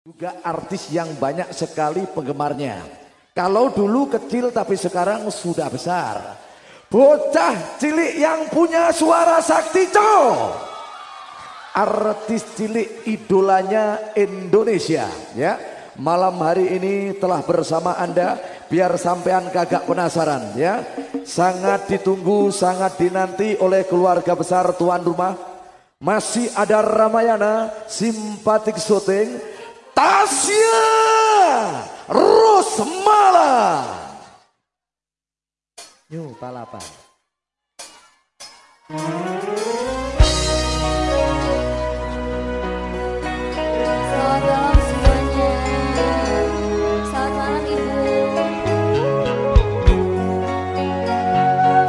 Juga artis yang banyak sekali penggemarnya. Kalau dulu kecil tapi sekarang sudah besar. Bocah cilik yang punya suara sakti cow. Artis cilik idolanya Indonesia ya. Malam hari ini telah bersama Anda biar sampean kagak penasaran ya. Sangat ditunggu, sangat dinanti oleh keluarga besar tuan rumah. Masih ada Ramayana, simpatik syuting Tasya Rosmala. New Palapa. Selamat malam semuanya. Selamat malam Ibu.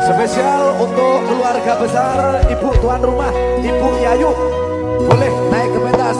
Spesial untuk keluarga besar Ibu tuan rumah, Ibu Yayu. Boleh naik ke pentas.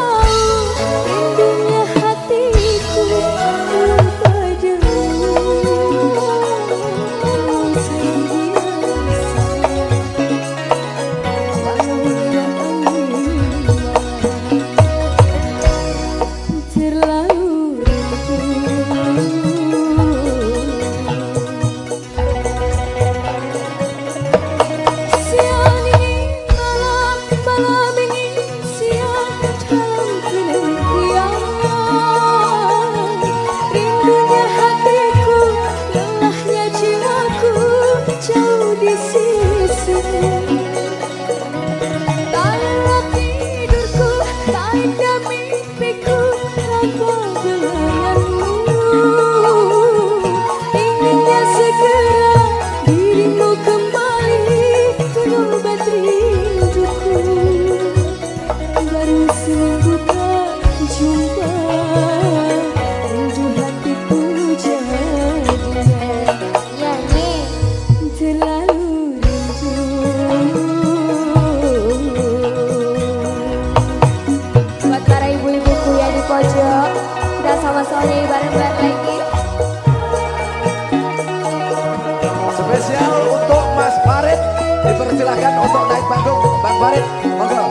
nyanyi bareng-bareng lagi Spesial untuk Mas Farid. Dipersilahkan untuk naik panggung. Bang Farid, monggo.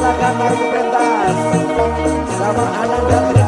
silakan mari pentas sama anak dan.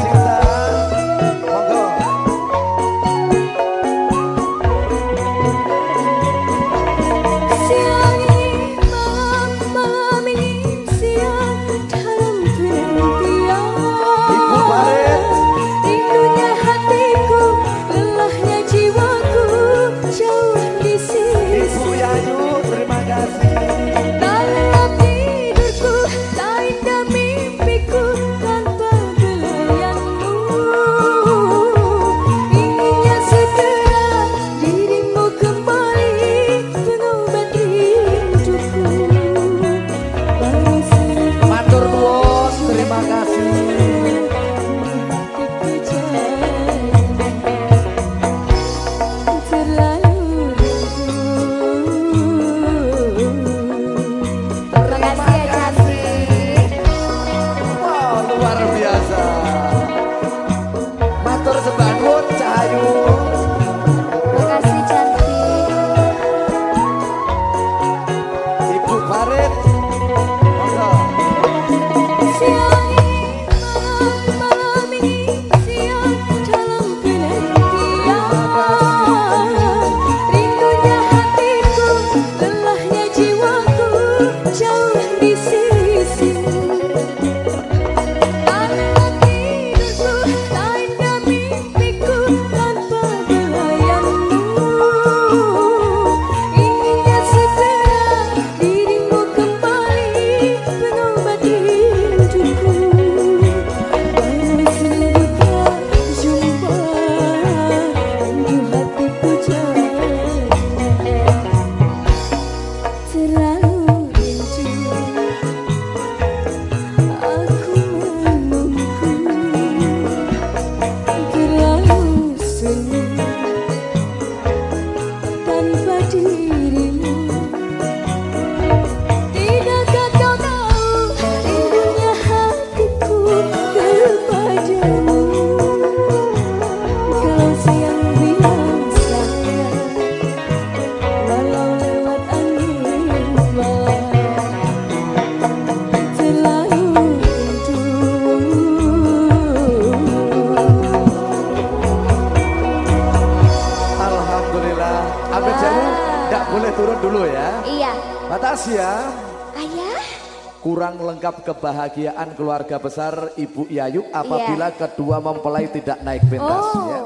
sampai jauh ah. tidak boleh turun dulu ya. Iya. Batas ya. Ayah. Kurang lengkap kebahagiaan keluarga besar Ibu Yayu iya. apabila iya. kedua mempelai tidak naik pentas oh. ya.